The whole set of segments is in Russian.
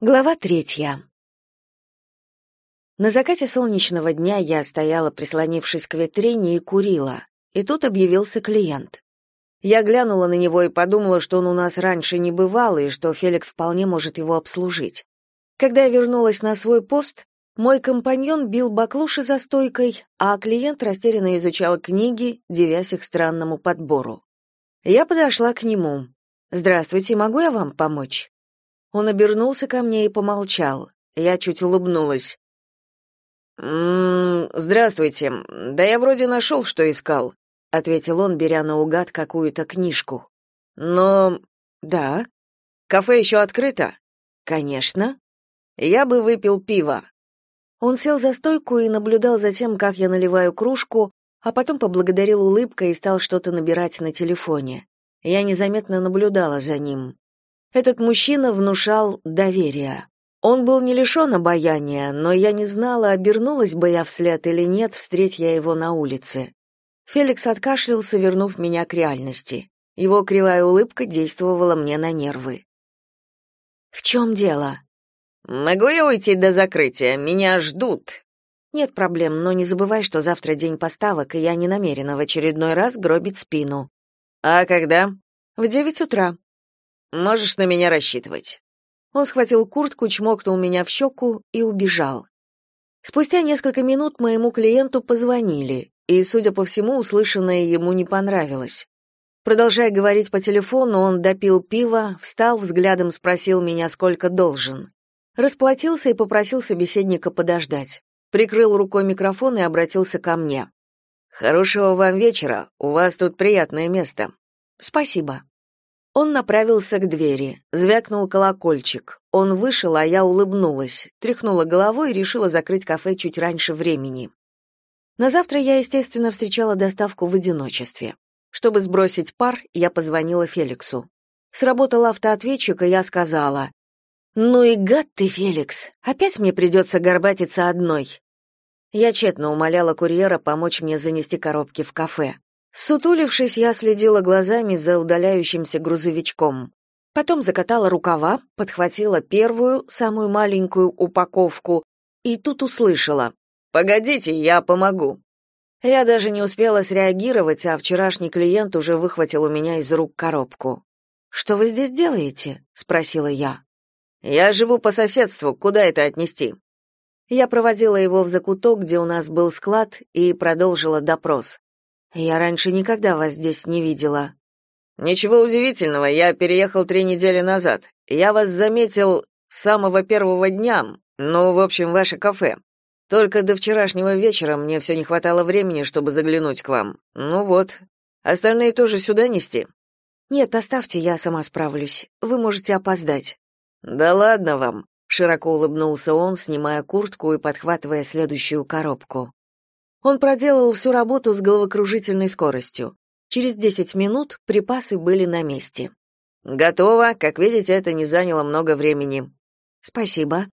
Глава третья. На закате солнечного дня я стояла, прислонившись к витрине, и курила. И тут объявился клиент. Я глянула на него и подумала, что он у нас раньше не бывал, и что Феликс вполне может его обслужить. Когда я вернулась на свой пост, мой компаньон бил баклуши за стойкой, а клиент растерянно изучал книги, девясь их странному подбору. Я подошла к нему. «Здравствуйте, могу я вам помочь?» Он обернулся ко мне и помолчал. Я чуть улыбнулась. «М-м, здравствуйте. Да я вроде нашел, что искал», — ответил он, беря наугад какую-то книжку. «Но... да. Кафе еще открыто?» «Конечно. Я бы выпил пиво». Он сел за стойку и наблюдал за тем, как я наливаю кружку, а потом поблагодарил улыбкой и стал что-то набирать на телефоне. Я незаметно наблюдала за ним. Этот мужчина внушал доверие. Он был не лишен обаяния, но я не знала, обернулась бы я вслед или нет, встреть я его на улице. Феликс откашлялся, вернув меня к реальности. Его кривая улыбка действовала мне на нервы. «В чем дело?» «Могу я уйти до закрытия? Меня ждут». «Нет проблем, но не забывай, что завтра день поставок, и я не намерена в очередной раз гробить спину». «А когда?» «В девять утра». Можешь на меня рассчитывать. Он схватил куртку, чмокнул меня в щеку и убежал. Спустя несколько минут моему клиенту позвонили, и, судя по всему, услышанное ему не понравилось. Продолжая говорить по телефону, он допил пиво, встал, взглядом спросил меня, сколько должен. Расплатился и попросил собеседника подождать. Прикрыл рукой микрофон и обратился ко мне. «Хорошего вам вечера, у вас тут приятное место». «Спасибо». Он направился к двери. Звякнул колокольчик. Он вышел, а я улыбнулась, тряхнула головой и решила закрыть кафе чуть раньше времени. На завтра я, естественно, встречала доставку в одиночестве. Чтобы сбросить пар, я позвонила Феликсу. Сработал автоответчик, и я сказала: "Ну и гад ты, Феликс. Опять мне придется горбатиться одной". Я тщетно умоляла курьера помочь мне занести коробки в кафе. Сутулившись, я следила глазами за удаляющимся грузовичком. Потом закатала рукава, подхватила первую, самую маленькую упаковку, и тут услышала. «Погодите, я помогу». Я даже не успела среагировать, а вчерашний клиент уже выхватил у меня из рук коробку. «Что вы здесь делаете?» — спросила я. «Я живу по соседству, куда это отнести?» Я проводила его в закуток, где у нас был склад, и продолжила допрос. Я раньше никогда вас здесь не видела. Ничего удивительного, я переехал три недели назад. Я вас заметил с самого первого дня. Ну, в общем, ваше кафе. Только до вчерашнего вечера мне все не хватало времени, чтобы заглянуть к вам. Ну вот. Остальные тоже сюда нести? Нет, оставьте, я сама справлюсь. Вы можете опоздать. Да ладно вам, широко улыбнулся он, снимая куртку и подхватывая следующую коробку. Он проделал всю работу с головокружительной скоростью. Через 10 минут припасы были на месте. Готово. Как видите, это не заняло много времени. Спасибо.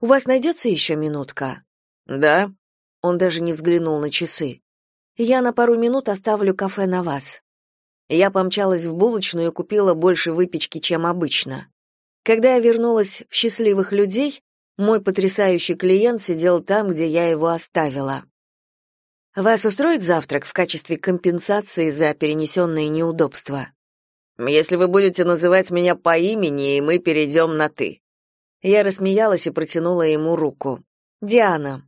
У вас найдется еще минутка? Да. Он даже не взглянул на часы. Я на пару минут оставлю кафе на вас. Я помчалась в булочную и купила больше выпечки, чем обычно. Когда я вернулась в счастливых людей, мой потрясающий клиент сидел там, где я его оставила. Вас устроит завтрак в качестве компенсации за перенесенные неудобства? Если вы будете называть меня по имени, и мы перейдем на ты. Я рассмеялась и протянула ему руку. Диана.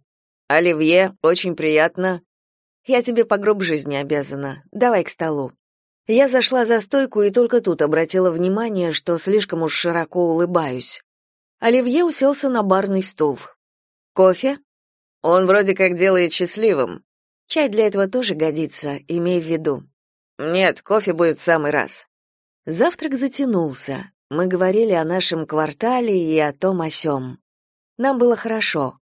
Оливье, очень приятно. Я тебе по гроб жизни обязана. Давай к столу. Я зашла за стойку и только тут обратила внимание, что слишком уж широко улыбаюсь. Оливье уселся на барный стул. Кофе? Он вроде как делает счастливым. Чай для этого тоже годится, имей в виду. Нет, кофе будет в самый раз. Завтрак затянулся. Мы говорили о нашем квартале и о том о сём. Нам было хорошо.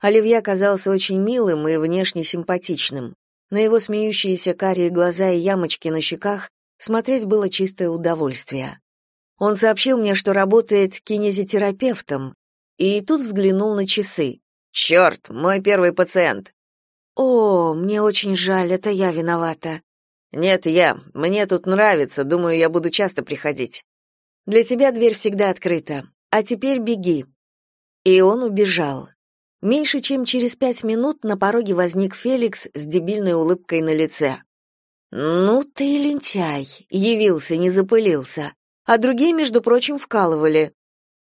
Оливье казался очень милым и внешне симпатичным. На его смеющиеся карие глаза и ямочки на щеках смотреть было чистое удовольствие. Он сообщил мне, что работает кинезитерапевтом, и тут взглянул на часы. «Черт, мой первый пациент. О, мне очень жаль, это я виновата. Нет, я. Мне тут нравится, думаю, я буду часто приходить. Для тебя дверь всегда открыта. А теперь беги. И он убежал. Меньше чем через пять минут на пороге возник Феликс с дебильной улыбкой на лице. «Ну ты лентяй!» — явился, не запылился. А другие, между прочим, вкалывали.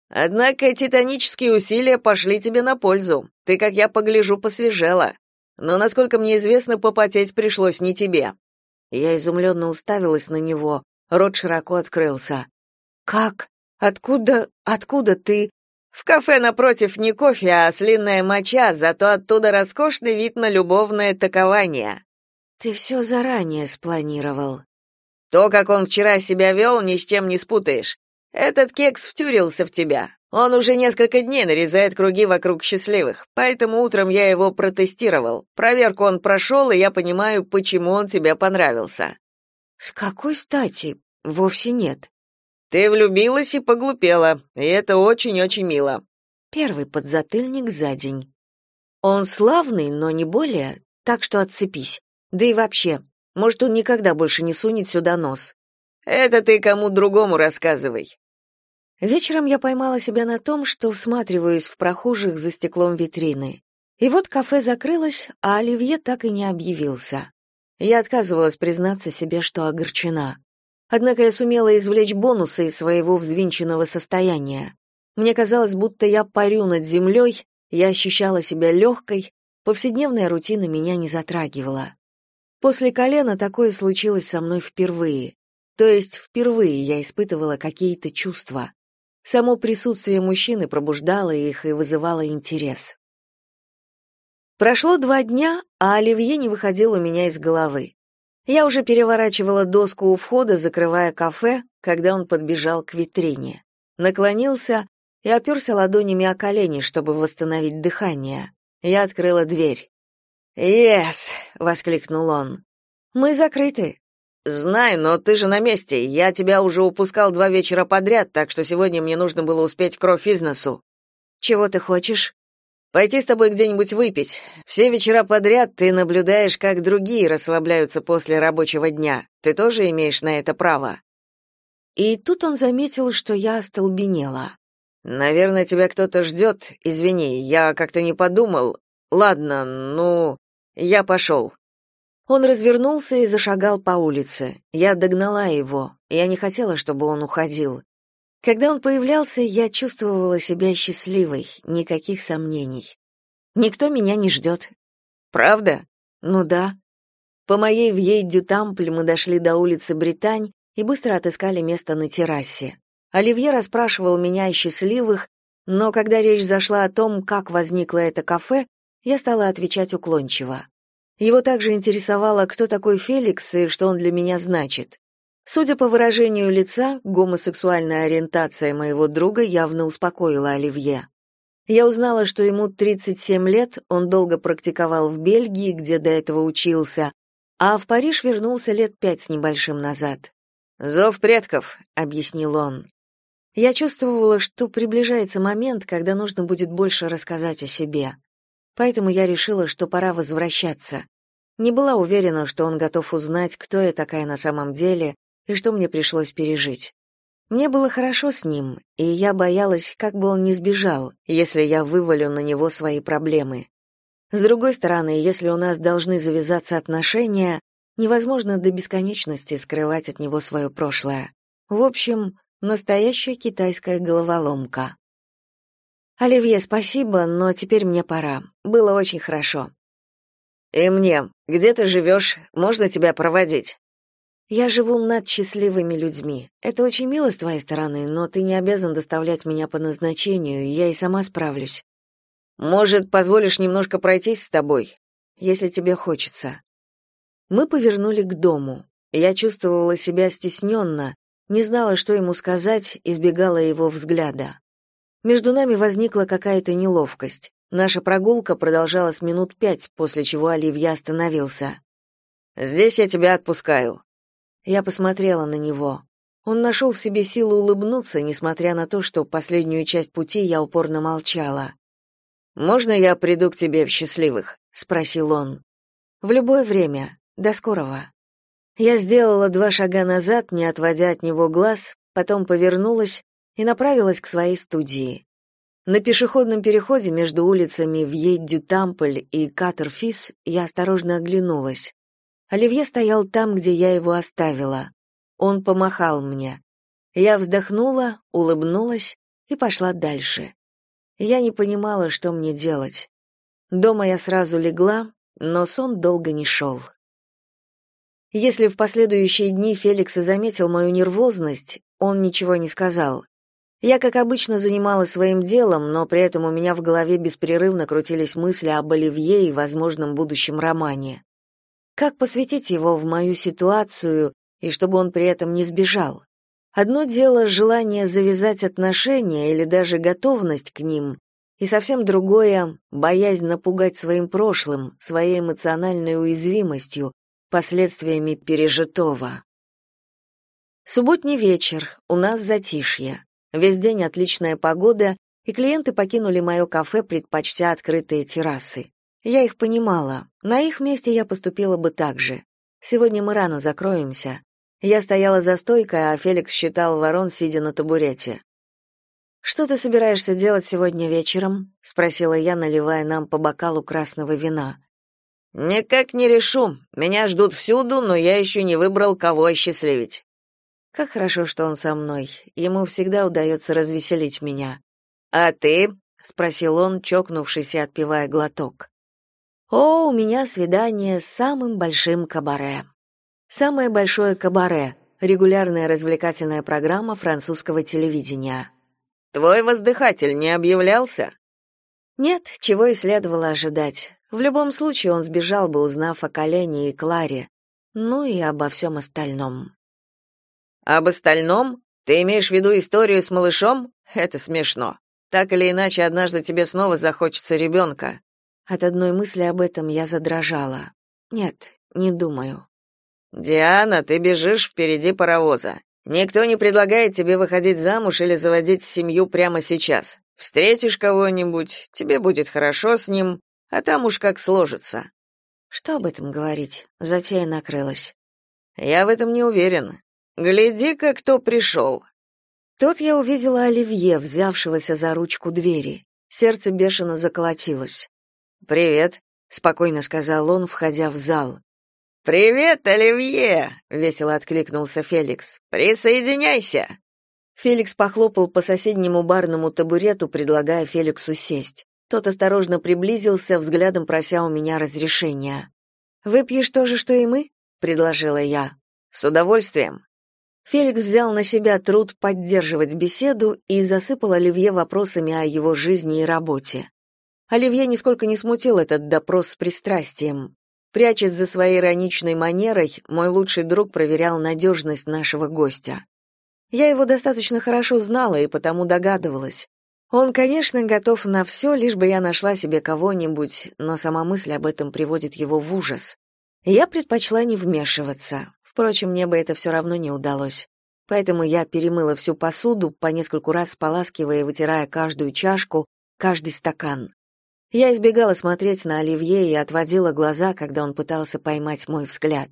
«Однако титанические усилия пошли тебе на пользу. Ты, как я погляжу, посвежела. Но, насколько мне известно, попотеть пришлось не тебе». Я изумленно уставилась на него, рот широко открылся. «Как? Откуда? Откуда ты?» В кафе напротив не кофе, а слинная моча, зато оттуда роскошный вид на любовное такование. Ты все заранее спланировал. То, как он вчера себя вел, ни с чем не спутаешь. Этот кекс втюрился в тебя. Он уже несколько дней нарезает круги вокруг счастливых, поэтому утром я его протестировал. Проверку он прошел, и я понимаю, почему он тебе понравился. С какой стати? Вовсе нет. Ты влюбилась и поглупела, и это очень-очень мило. Первый подзатыльник за день. Он славный, но не более, так что отцепись. Да и вообще, может, он никогда больше не сунет сюда нос. Это ты кому другому рассказывай. Вечером я поймала себя на том, что всматриваюсь в прохожих за стеклом витрины. И вот кафе закрылось, а Оливье так и не объявился. Я отказывалась признаться себе, что огорчена. Однако я сумела извлечь бонусы из своего взвинченного состояния. Мне казалось, будто я парю над землей, я ощущала себя легкой, повседневная рутина меня не затрагивала. После колена такое случилось со мной впервые. То есть впервые я испытывала какие-то чувства. Само присутствие мужчины пробуждало их и вызывало интерес. Прошло два дня, а Оливье не выходил у меня из головы. Я уже переворачивала доску у входа, закрывая кафе, когда он подбежал к витрине. Наклонился и оперся ладонями о колени, чтобы восстановить дыхание. Я открыла дверь. «Yes!» — воскликнул он. «Мы закрыты». «Знаю, но ты же на месте. Я тебя уже упускал два вечера подряд, так что сегодня мне нужно было успеть кровь из носу». «Чего ты хочешь?» Пойти с тобой где-нибудь выпить. Все вечера подряд ты наблюдаешь, как другие расслабляются после рабочего дня. Ты тоже имеешь на это право. И тут он заметил, что я остолбенела. Наверное, тебя кто-то ждет. Извини, я как-то не подумал. Ладно, ну, я пошел». Он развернулся и зашагал по улице. Я догнала его. Я не хотела, чтобы он уходил. Когда он появлялся, я чувствовала себя счастливой, никаких сомнений. Никто меня не ждет. Правда? Ну да. По моей Вьей-Дю-Тампль мы дошли до улицы Британь и быстро отыскали место на террасе. Оливье расспрашивал меня о счастливых, но когда речь зашла о том, как возникло это кафе, я стала отвечать уклончиво. Его также интересовало, кто такой Феликс и что он для меня значит. Судя по выражению лица, гомосексуальная ориентация моего друга явно успокоила Оливье. Я узнала, что ему 37 лет, он долго практиковал в Бельгии, где до этого учился, а в Париж вернулся лет пять с небольшим назад. «Зов предков», — объяснил он. Я чувствовала, что приближается момент, когда нужно будет больше рассказать о себе. Поэтому я решила, что пора возвращаться. Не была уверена, что он готов узнать, кто я такая на самом деле, и что мне пришлось пережить. Мне было хорошо с ним, и я боялась, как бы он не сбежал, если я вывалю на него свои проблемы. С другой стороны, если у нас должны завязаться отношения, невозможно до бесконечности скрывать от него свое прошлое. В общем, настоящая китайская головоломка. Оливье, спасибо, но теперь мне пора. Было очень хорошо. И мне. Где ты живешь? Можно тебя проводить? Я живу над счастливыми людьми. Это очень мило с твоей стороны, но ты не обязан доставлять меня по назначению, я и сама справлюсь. Может, позволишь немножко пройтись с тобой, если тебе хочется. Мы повернули к дому. Я чувствовала себя стесненно, не знала, что ему сказать, избегала его взгляда. Между нами возникла какая-то неловкость. Наша прогулка продолжалась минут пять, после чего Оливья остановился. «Здесь я тебя отпускаю. Я посмотрела на него. Он нашел в себе силу улыбнуться, несмотря на то, что последнюю часть пути я упорно молчала. «Можно я приду к тебе в счастливых?» — спросил он. «В любое время. До скорого». Я сделала два шага назад, не отводя от него глаз, потом повернулась и направилась к своей студии. На пешеходном переходе между улицами Вьей-Дю-Тамполь и Катерфис я осторожно оглянулась. Оливье стоял там, где я его оставила. Он помахал мне. Я вздохнула, улыбнулась и пошла дальше. Я не понимала, что мне делать. Дома я сразу легла, но сон долго не шел. Если в последующие дни Феликс заметил мою нервозность, он ничего не сказал. Я, как обычно, занималась своим делом, но при этом у меня в голове беспрерывно крутились мысли об Оливье и возможном будущем романе. Как посвятить его в мою ситуацию, и чтобы он при этом не сбежал? Одно дело желание завязать отношения или даже готовность к ним, и совсем другое — боязнь напугать своим прошлым, своей эмоциональной уязвимостью, последствиями пережитого. Субботний вечер, у нас затишье. Весь день отличная погода, и клиенты покинули мое кафе, предпочтя открытые террасы. Я их понимала. На их месте я поступила бы так же. Сегодня мы рано закроемся. Я стояла за стойкой, а Феликс считал ворон, сидя на табурете. «Что ты собираешься делать сегодня вечером?» — спросила я, наливая нам по бокалу красного вина. «Никак не решу. Меня ждут всюду, но я еще не выбрал, кого осчастливить». Как хорошо, что он со мной. Ему всегда удается развеселить меня. А ты? спросил он, чокнувшись и отпивая глоток. О, у меня свидание с самым большим кабаре. Самое большое кабаре регулярная развлекательная программа французского телевидения. Твой воздыхатель не объявлялся? Нет, чего и следовало ожидать. В любом случае он сбежал бы, узнав о Колене и Кларе, ну и обо всем остальном. Об остальном? Ты имеешь в виду историю с малышом? Это смешно. Так или иначе, однажды тебе снова захочется ребенка». От одной мысли об этом я задрожала. Нет, не думаю. Диана, ты бежишь впереди паровоза. Никто не предлагает тебе выходить замуж или заводить семью прямо сейчас. Встретишь кого-нибудь, тебе будет хорошо с ним, а там уж как сложится. Что об этом говорить? Затея накрылась. Я в этом не уверен. Гляди-ка, кто пришел!» Тут я увидела Оливье, взявшегося за ручку двери. Сердце бешено заколотилось. «Привет», — спокойно сказал он, входя в зал. «Привет, Оливье!» — весело откликнулся Феликс. «Присоединяйся!» Феликс похлопал по соседнему барному табурету, предлагая Феликсу сесть. Тот осторожно приблизился, взглядом прося у меня разрешения. «Выпьешь то же, что и мы?» — предложила я. «С удовольствием», Феликс взял на себя труд поддерживать беседу и засыпал Оливье вопросами о его жизни и работе. Оливье нисколько не смутил этот допрос с пристрастием. Прячась за своей ироничной манерой, мой лучший друг проверял надежность нашего гостя. Я его достаточно хорошо знала и потому догадывалась. Он, конечно, готов на все, лишь бы я нашла себе кого-нибудь, но сама мысль об этом приводит его в ужас. Я предпочла не вмешиваться. Впрочем, мне бы это все равно не удалось. Поэтому я перемыла всю посуду, по нескольку раз споласкивая и вытирая каждую чашку, каждый стакан. Я избегала смотреть на Оливье и отводила глаза, когда он пытался поймать мой взгляд.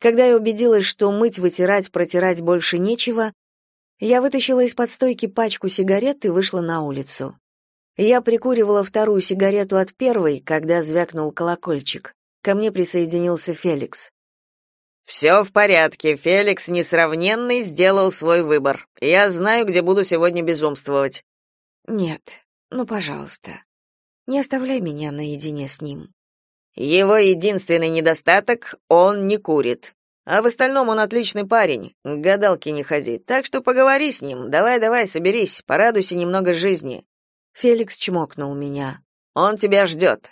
Когда я убедилась, что мыть, вытирать, протирать больше нечего, я вытащила из-под стойки пачку сигарет и вышла на улицу. Я прикуривала вторую сигарету от первой, когда звякнул колокольчик. Ко мне присоединился Феликс. «Все в порядке, Феликс несравненный сделал свой выбор. Я знаю, где буду сегодня безумствовать». «Нет, ну, пожалуйста, не оставляй меня наедине с ним». «Его единственный недостаток — он не курит. А в остальном он отличный парень, к гадалке не ходи. Так что поговори с ним, давай-давай, соберись, порадуйся немного жизни». Феликс чмокнул меня. «Он тебя ждет».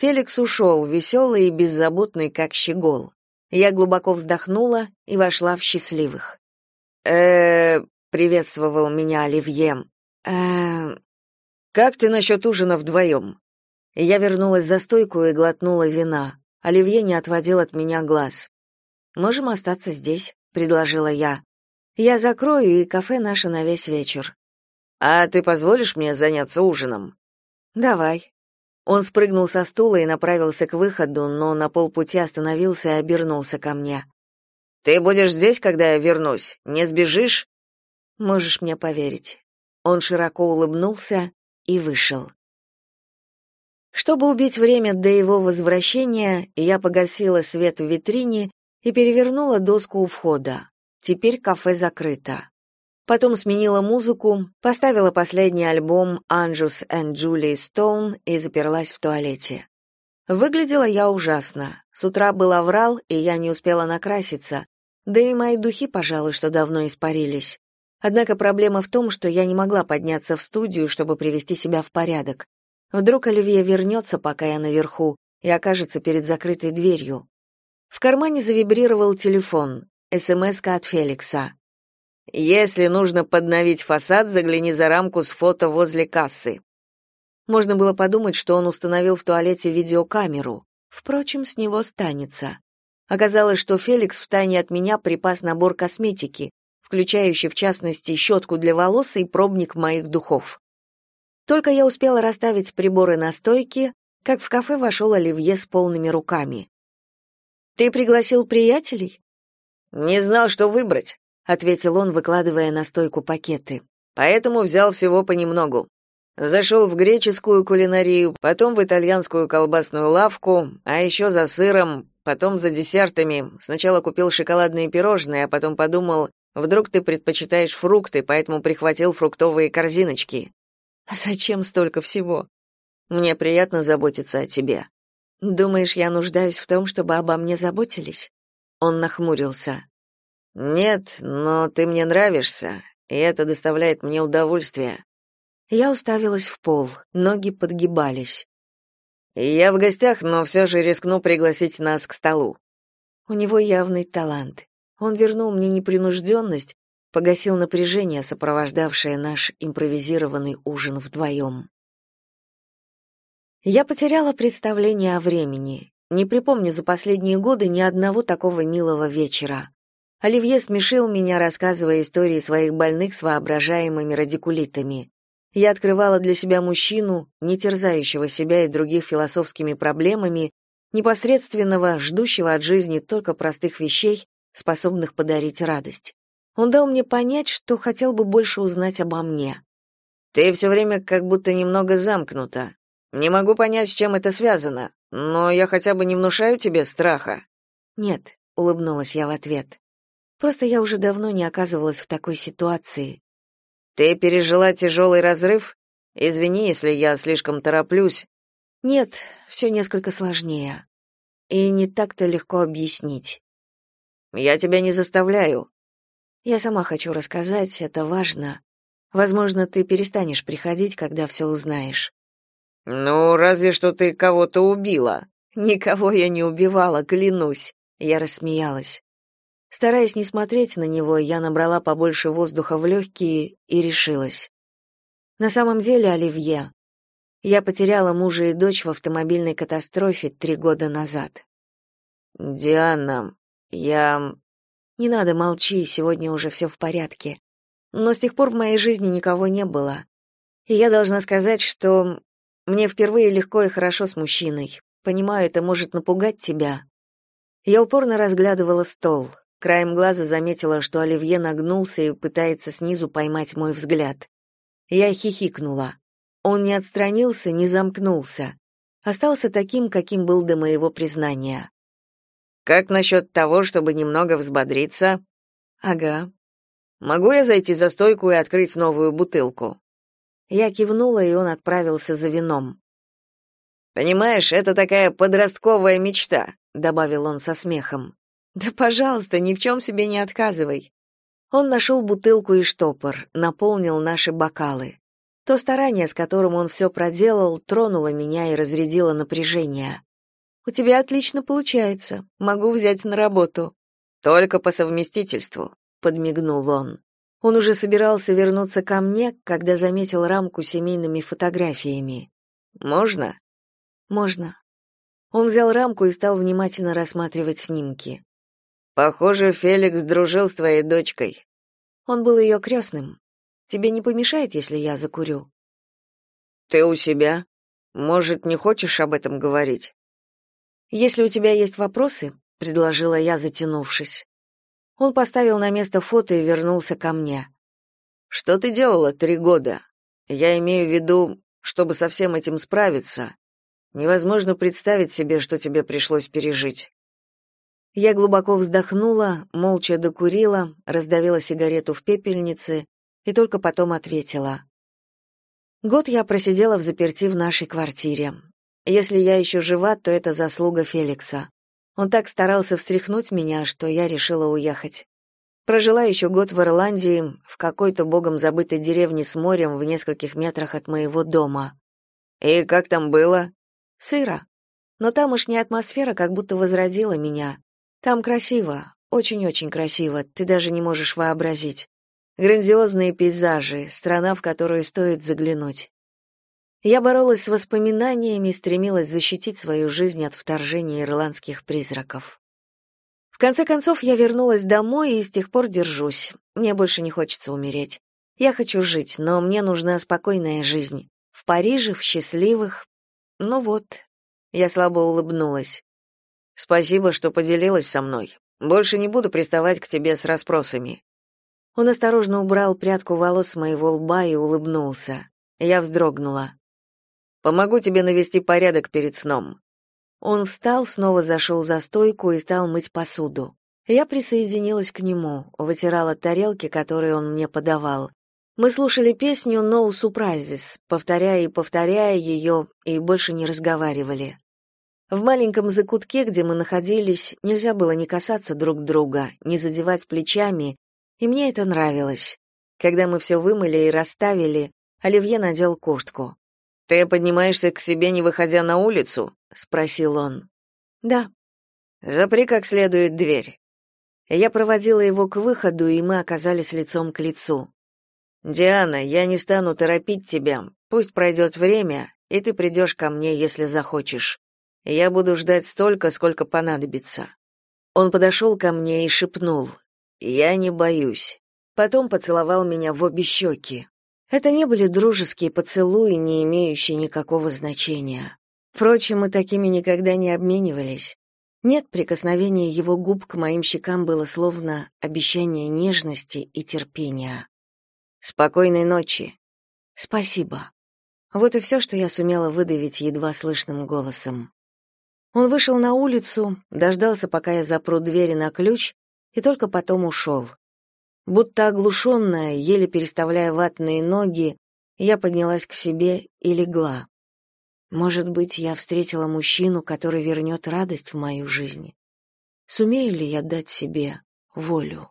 Феликс ушел, веселый и беззаботный, как щегол. Я глубоко вздохнула и вошла в счастливых. э приветствовал меня Оливье. э как ты насчет ужина вдвоем?» Я вернулась за стойку и глотнула вина. Оливье не отводил от меня глаз. «Можем остаться здесь», — предложила я. «Я закрою, и кафе наше на весь вечер». «А ты позволишь мне заняться ужином?» «Давай», он спрыгнул со стула и направился к выходу, но на полпути остановился и обернулся ко мне. Ты будешь здесь, когда я вернусь? Не сбежишь? Можешь мне поверить. Он широко улыбнулся и вышел. Чтобы убить время до его возвращения, я погасила свет в витрине и перевернула доску у входа. Теперь кафе закрыто. Потом сменила музыку, поставила последний альбом Anjus and Julie Stone и заперлась в туалете. Выглядела я ужасно. С утра был оврал, и я не успела накраситься. Да и мои духи, пожалуй, что давно испарились. Однако проблема в том, что я не могла подняться в студию, чтобы привести себя в порядок. Вдруг Оливье вернется, пока я наверху, и окажется перед закрытой дверью. В кармане завибрировал телефон. СМС от Феликса. «Если нужно подновить фасад, загляни за рамку с фото возле кассы». Можно было подумать, что он установил в туалете видеокамеру. Впрочем, с него станется. Оказалось, что Феликс втайне от меня припас набор косметики, включающий в частности щетку для волос и пробник моих духов. Только я успела расставить приборы на стойке, как в кафе вошел Оливье с полными руками. «Ты пригласил приятелей?» «Не знал, что выбрать», — ответил он, выкладывая на стойку пакеты. «Поэтому взял всего понемногу. Зашел в греческую кулинарию, потом в итальянскую колбасную лавку, а еще за сыром, потом за десертами. Сначала купил шоколадные пирожные, а потом подумал, вдруг ты предпочитаешь фрукты, поэтому прихватил фруктовые корзиночки. Зачем столько всего? Мне приятно заботиться о тебе. Думаешь, я нуждаюсь в том, чтобы обо мне заботились? Он нахмурился. Нет, но ты мне нравишься, и это доставляет мне удовольствие. Я уставилась в пол, ноги подгибались. Я в гостях, но все же рискну пригласить нас к столу. У него явный талант. Он вернул мне непринужденность, погасил напряжение, сопровождавшее наш импровизированный ужин вдвоем. Я потеряла представление о времени. Не припомню за последние годы ни одного такого милого вечера. Оливье смешил меня, рассказывая истории своих больных с воображаемыми радикулитами. Я открывала для себя мужчину, не терзающего себя и других философскими проблемами, непосредственного, ждущего от жизни только простых вещей, способных подарить радость. Он дал мне понять, что хотел бы больше узнать обо мне. Ты все время как будто немного замкнута. Не могу понять, с чем это связано, но я хотя бы не внушаю тебе страха. Нет, улыбнулась я в ответ. Просто я уже давно не оказывалась в такой ситуации. Ты пережила тяжелый разрыв? Извини, если я слишком тороплюсь. Нет, все несколько сложнее. И не так-то легко объяснить. Я тебя не заставляю. Я сама хочу рассказать, это важно. Возможно, ты перестанешь приходить, когда все узнаешь. Ну, разве что ты кого-то убила. Никого я не убивала, клянусь. Я рассмеялась. Стараясь не смотреть на него, я набрала побольше воздуха в легкие и решилась. На самом деле, Оливье, я потеряла мужа и дочь в автомобильной катастрофе три года назад. Диана, я не надо, молчи, сегодня уже все в порядке. Но с тех пор в моей жизни никого не было. И я должна сказать, что мне впервые легко и хорошо с мужчиной. Понимаю, это может напугать тебя. Я упорно разглядывала стол. Краем глаза заметила, что Оливье нагнулся и пытается снизу поймать мой взгляд. Я хихикнула. Он не отстранился, не замкнулся. Остался таким, каким был до моего признания. Как насчет того, чтобы немного взбодриться? Ага. Могу я зайти за стойку и открыть новую бутылку? Я кивнула, и он отправился за вином. Понимаешь, это такая подростковая мечта, добавил он со смехом. Да, пожалуйста, ни в чем себе не отказывай. Он нашел бутылку и штопор, наполнил наши бокалы. То старание, с которым он все проделал, тронуло меня и разрядило напряжение. У тебя отлично получается. Могу взять на работу. Только по совместительству, подмигнул он. Он уже собирался вернуться ко мне, когда заметил рамку семейными фотографиями. Можно? Можно. Он взял рамку и стал внимательно рассматривать снимки. Похоже, Феликс дружил с твоей дочкой. Он был ее крестным. Тебе не помешает, если я закурю? Ты у себя? Может, не хочешь об этом говорить? Если у тебя есть вопросы, предложила я, затянувшись. Он поставил на место фото и вернулся ко мне. Что ты делала три года? Я имею в виду, чтобы со всем этим справиться. Невозможно представить себе, что тебе пришлось пережить. Я глубоко вздохнула, молча докурила, раздавила сигарету в пепельнице и только потом ответила. Год я просидела в заперти в нашей квартире. Если я еще жива, то это заслуга Феликса. Он так старался встряхнуть меня, что я решила уехать. Прожила еще год в Ирландии, в какой-то богом забытой деревне с морем в нескольких метрах от моего дома. И как там было? Сыро. Но тамошняя атмосфера как будто возродила меня. Там красиво, очень-очень красиво, ты даже не можешь вообразить. Грандиозные пейзажи, страна, в которую стоит заглянуть. Я боролась с воспоминаниями, стремилась защитить свою жизнь от вторжения ирландских призраков. В конце концов, я вернулась домой и с тех пор держусь. Мне больше не хочется умереть. Я хочу жить, но мне нужна спокойная жизнь. В Париже, в счастливых. Ну вот. Я слабо улыбнулась. Спасибо, что поделилась со мной. Больше не буду приставать к тебе с расспросами. Он осторожно убрал прядку волос с моего лба и улыбнулся. Я вздрогнула. Помогу тебе навести порядок перед сном. Он встал, снова зашел за стойку и стал мыть посуду. Я присоединилась к нему, вытирала тарелки, которые он мне подавал. Мы слушали песню «No Surprises», повторяя и повторяя ее, и больше не разговаривали. В маленьком закутке, где мы находились, нельзя было не касаться друг друга, не задевать плечами, и мне это нравилось. Когда мы все вымыли и расставили, Оливье надел куртку. Ты поднимаешься к себе, не выходя на улицу? спросил он. Да. Запри как следует дверь. Я проводила его к выходу, и мы оказались лицом к лицу. Диана, я не стану торопить тебя. Пусть пройдет время, и ты придешь ко мне, если захочешь. Я буду ждать столько, сколько понадобится. Он подошел ко мне и шепнул: "Я не боюсь". Потом поцеловал меня в обе щеки. Это не были дружеские поцелуи, не имеющие никакого значения. Впрочем, мы такими никогда не обменивались. Нет, прикосновение его губ к моим щекам было словно обещание нежности и терпения. Спокойной ночи. Спасибо. Вот и все, что я сумела выдавить едва слышным голосом. Он вышел на улицу, дождался, пока я запру двери на ключ, и только потом ушел. Будто оглушенная, еле переставляя ватные ноги, я поднялась к себе и легла. Может быть, я встретила мужчину, который вернет радость в мою жизнь. Сумею ли я дать себе волю?